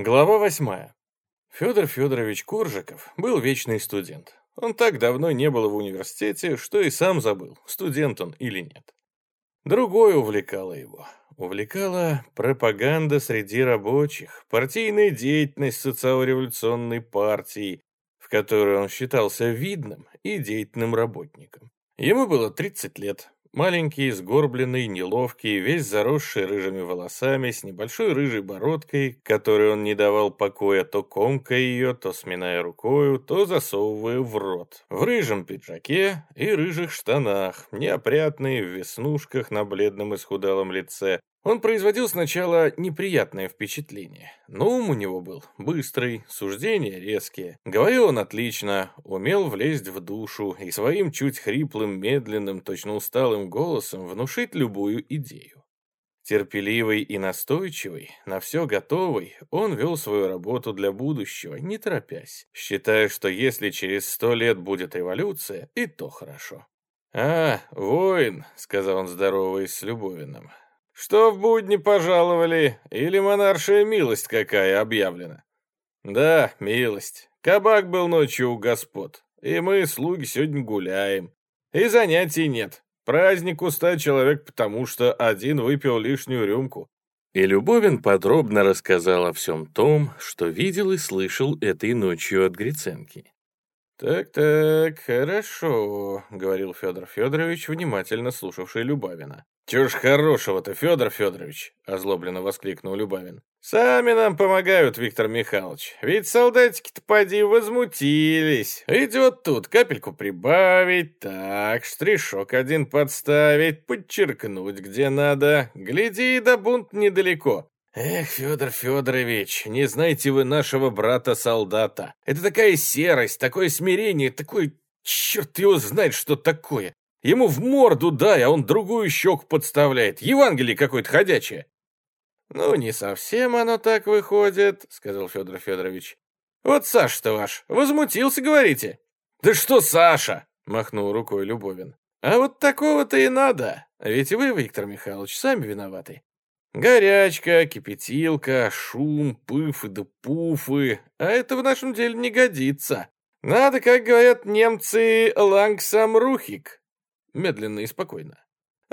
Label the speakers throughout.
Speaker 1: Глава восьмая. Федор Федорович Коржиков был вечный студент. Он так давно не был в университете, что и сам забыл, студент он или нет. Другое увлекало его. Увлекала пропаганда среди рабочих, партийная деятельность социал-революционной партии, в которой он считался видным и деятельным работником. Ему было 30 лет, Маленький, сгорбленный, неловкий, весь заросший рыжими волосами, с небольшой рыжей бородкой, которой он не давал покоя, то комкая ее, то сминая рукою, то засовывая в рот. В рыжем пиджаке и рыжих штанах, неопрятный, в веснушках на бледном исхудалом лице, он производил сначала неприятное впечатление, но ум у него был быстрый, суждения резкие. Говорил он отлично, умел влезть в душу и своим чуть хриплым, медленным, точно усталым голосом внушить любую идею. Терпеливый и настойчивый, на все готовый, он вел свою работу для будущего, не торопясь, считая, что если через сто лет будет революция, и то хорошо. «А, воин», — сказал он, здороваясь с Любовиным, что в будни пожаловали? Или монаршая милость какая объявлена? Да, милость. Кабак был ночью у господ. И мы, слуги, сегодня гуляем. И занятий нет. Праздник у ста человек, потому что один выпил лишнюю рюмку. И Любовин подробно рассказал о всем том, что видел и слышал этой ночью от Гриценки. «Так-так, хорошо», — говорил Федор Федорович, внимательно слушавший Любавина. «Чего ж хорошего-то, Федор Федорович?» — озлобленно воскликнул Любавин. «Сами нам помогают, Виктор Михайлович. Ведь солдатики-то поди возмутились. Идет тут капельку прибавить, так, штришок один подставить, подчеркнуть где надо. Гляди, да бунт недалеко. Эх, Федор Федорович, не знаете вы нашего брата-солдата. Это такая серость, такое смирение, такой... Черт его знает, что такое. Ему в морду дай, а он другую щеку подставляет. Евангелие какое-то ходячее. «Ну, не совсем оно так выходит», — сказал Федор Федорович. «Вот Саша-то ваш, возмутился, говорите?» «Да что Саша?» — махнул рукой Любовин. «А вот такого-то и надо. Ведь вы, Виктор Михайлович, сами виноваты. Горячка, кипятилка, шум, пыфы да пуфы. А это в нашем деле не годится. Надо, как говорят немцы, лангсам рухик медленно и спокойно.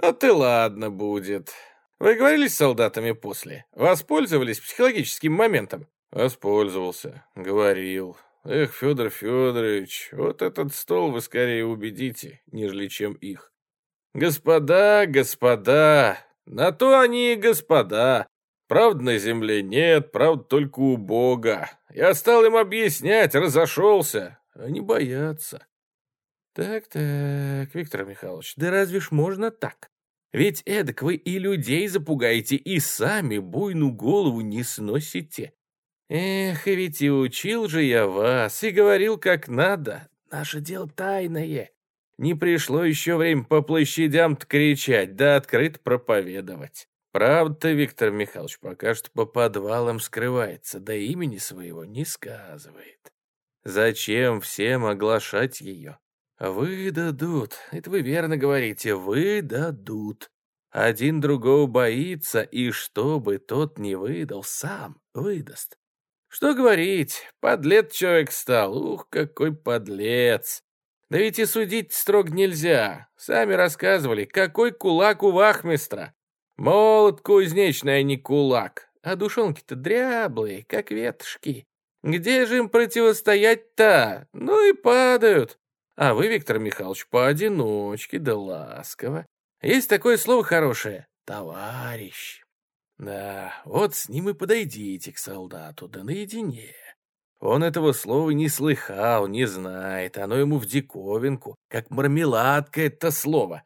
Speaker 1: «А ты ладно будет. Вы говорили с солдатами после? Воспользовались психологическим моментом?» «Воспользовался. Говорил. Эх, Федор Федорович, вот этот стол вы скорее убедите, нежели чем их. Господа, господа, на то они и господа. Правда на земле нет, правда только у Бога. Я стал им объяснять, разошелся. Они боятся. «Так-так, Виктор Михайлович, да разве ж можно так? Ведь эдак вы и людей запугаете, и сами буйну голову не сносите. Эх, ведь и учил же я вас, и говорил как надо. Наше дело тайное. Не пришло еще время по площадям кричать, да открыто проповедовать. Правда-то Виктор Михайлович пока что по подвалам скрывается, да имени своего не сказывает. Зачем всем оглашать ее? «Выдадут. Это вы верно говорите. Выдадут. Один другого боится, и чтобы тот не выдал, сам выдаст. Что говорить, подлец человек стал. Ух, какой подлец. Да ведь и судить строго нельзя. Сами рассказывали, какой кулак у вахмистра. Молот кузнечный, а не кулак. А душонки-то дряблые, как ветошки. Где же им противостоять-то? Ну и падают. А вы, Виктор Михайлович, поодиночке, да ласково. Есть такое слово хорошее — товарищ. Да, вот с ним и подойдите к солдату, да наедине. Он этого слова не слыхал, не знает, оно ему в диковинку, как мармеладка это слово.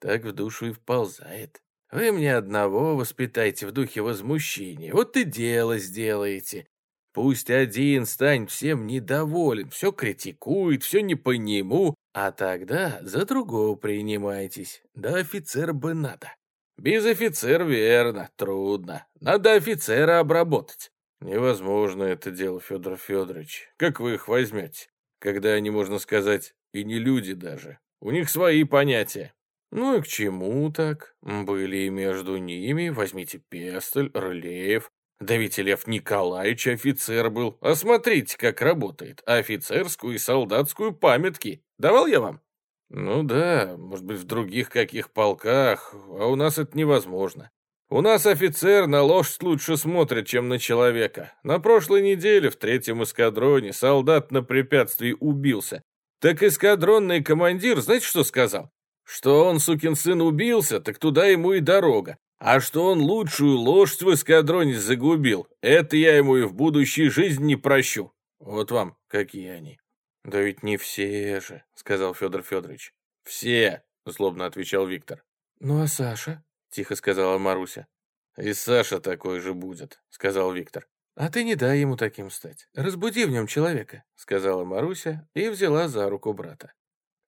Speaker 1: Так в душу и вползает. Вы мне одного воспитайте в духе возмущения, вот и дело сделаете. Пусть один станет всем недоволен, все критикует, все не по нему, а тогда за другого принимайтесь. Да офицер бы надо. Без офицера верно, трудно. Надо офицера обработать. Невозможно это дело, Федор Федорович. Как вы их возьмете? Когда они, можно сказать, и не люди даже. У них свои понятия. Ну и к чему так? Были и между ними, возьмите Пестель, Рылеев, Да ведь Лев Николаевич офицер был. А смотрите, как работает. Офицерскую и солдатскую памятки. Давал я вам? Ну да, может быть, в других каких полках, а у нас это невозможно. У нас офицер на лошадь лучше смотрит, чем на человека. На прошлой неделе в третьем эскадроне солдат на препятствии убился. Так эскадронный командир, знаете, что сказал? Что он, сукин сын, убился, так туда ему и дорога. А что он лучшую лошадь в эскадроне загубил, это я ему и в будущей жизни не прощу. Вот вам какие они. Да ведь не все же, сказал Федор Федорович. Все, злобно отвечал Виктор.
Speaker 2: Ну а Саша? Тихо сказала Маруся.
Speaker 1: И Саша такой же будет, сказал Виктор.
Speaker 2: «А ты не дай ему таким стать. Разбуди в нем человека», — сказала Маруся и взяла за руку брата.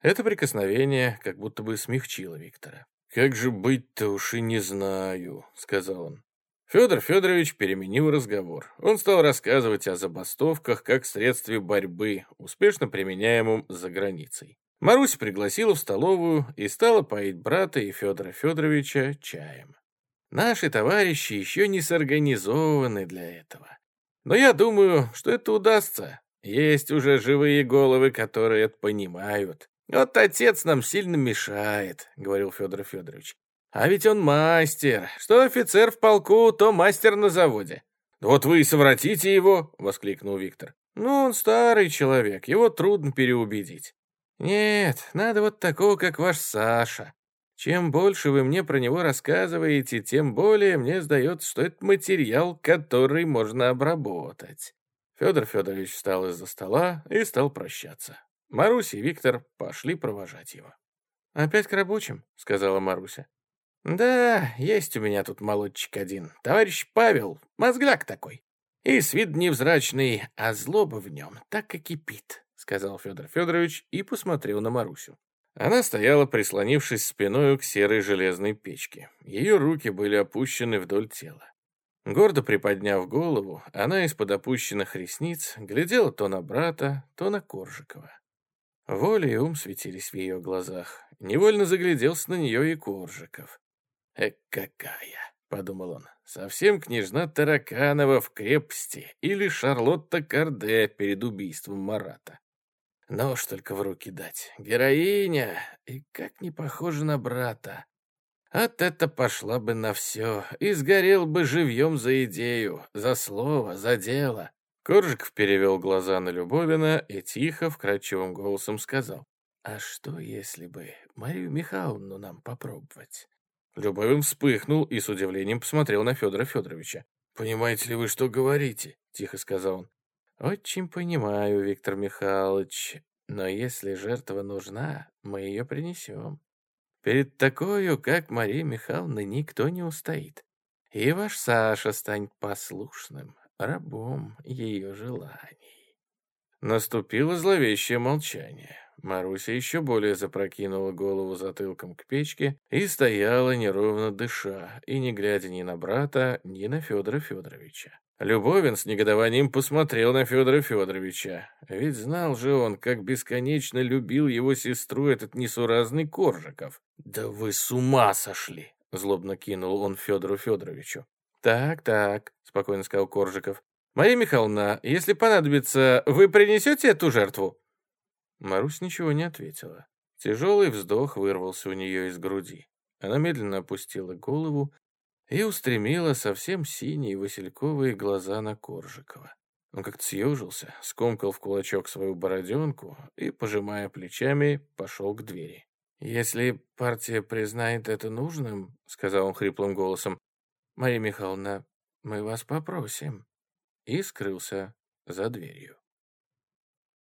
Speaker 2: Это прикосновение как будто бы смягчило Виктора.
Speaker 1: «Как же быть-то уж и не знаю», — сказал он. Федор Федорович переменил разговор. Он стал рассказывать о забастовках как средстве борьбы, успешно применяемом за границей. Марусь пригласила в столовую и стала поить брата и Федора Федоровича чаем. Наши товарищи еще не сорганизованы для этого. Но я думаю, что это удастся. Есть уже живые головы, которые это понимают. Вот отец нам сильно мешает, говорил Федор Федорович. А ведь он мастер. Что офицер в полку, то мастер на заводе. Вот вы и совратите его, воскликнул Виктор. Ну, он старый человек, его трудно переубедить. Нет, надо вот такого, как ваш Саша. Чем больше вы мне про него рассказываете, тем более мне сдается, что это материал, который можно обработать. Федор Федорович встал из-за стола и стал прощаться. Маруся и Виктор пошли провожать его.
Speaker 2: «Опять к рабочим?» — сказала Маруся.
Speaker 1: «Да, есть у меня тут молодчик один. Товарищ Павел, мозгляк такой. И с вид невзрачный, а злоба в нем так и кипит», — сказал Федор Федорович и посмотрел на Марусю. Она стояла, прислонившись спиной к серой железной печке. Ее руки были опущены вдоль тела. Гордо приподняв голову, она из-под опущенных ресниц глядела то на брата, то на Коржикова. Воля и ум светились в ее глазах. Невольно загляделся на нее и Коржиков. «Эк, какая!» — подумал он. «Совсем княжна Тараканова в крепости или Шарлотта Карде перед убийством Марата. Нож только в руки дать. Героиня! И как не похожа на брата. От это пошла бы на все и сгорел бы живьем за идею, за слово, за дело. Коржиков перевел глаза на Любовина и тихо, вкрадчивым голосом сказал. «А что, если бы Марию Михайловну нам попробовать?» Любовин вспыхнул и с удивлением посмотрел на Федора Федоровича. «Понимаете ли вы, что говорите?» — тихо сказал он. «Очень понимаю, Виктор Михайлович, но если жертва нужна, мы ее принесем. Перед такою, как Мария Михайловна, никто не устоит. И ваш Саша станет послушным, рабом ее желаний. Наступило зловещее молчание. Маруся еще более запрокинула голову затылком к печке и стояла неровно дыша, и не глядя ни на брата, ни на Федора Федоровича. Любовин с негодованием посмотрел на Федора Федоровича. Ведь знал же он, как бесконечно любил его сестру этот несуразный Коржиков. «Да вы с ума сошли!» — злобно кинул он Федору Федоровичу. «Так, так», — спокойно сказал Коржиков. «Мария Михайловна, если понадобится, вы принесете эту жертву?» Марусь ничего не ответила. Тяжелый вздох вырвался у нее из груди. Она медленно опустила голову и устремила совсем синие васильковые глаза на Коржикова. Он как-то съежился, скомкал в кулачок свою бороденку и, пожимая плечами, пошел к двери. «Если партия признает это нужным, — сказал он хриплым голосом, Мария Михайловна, мы вас попросим. И скрылся за дверью.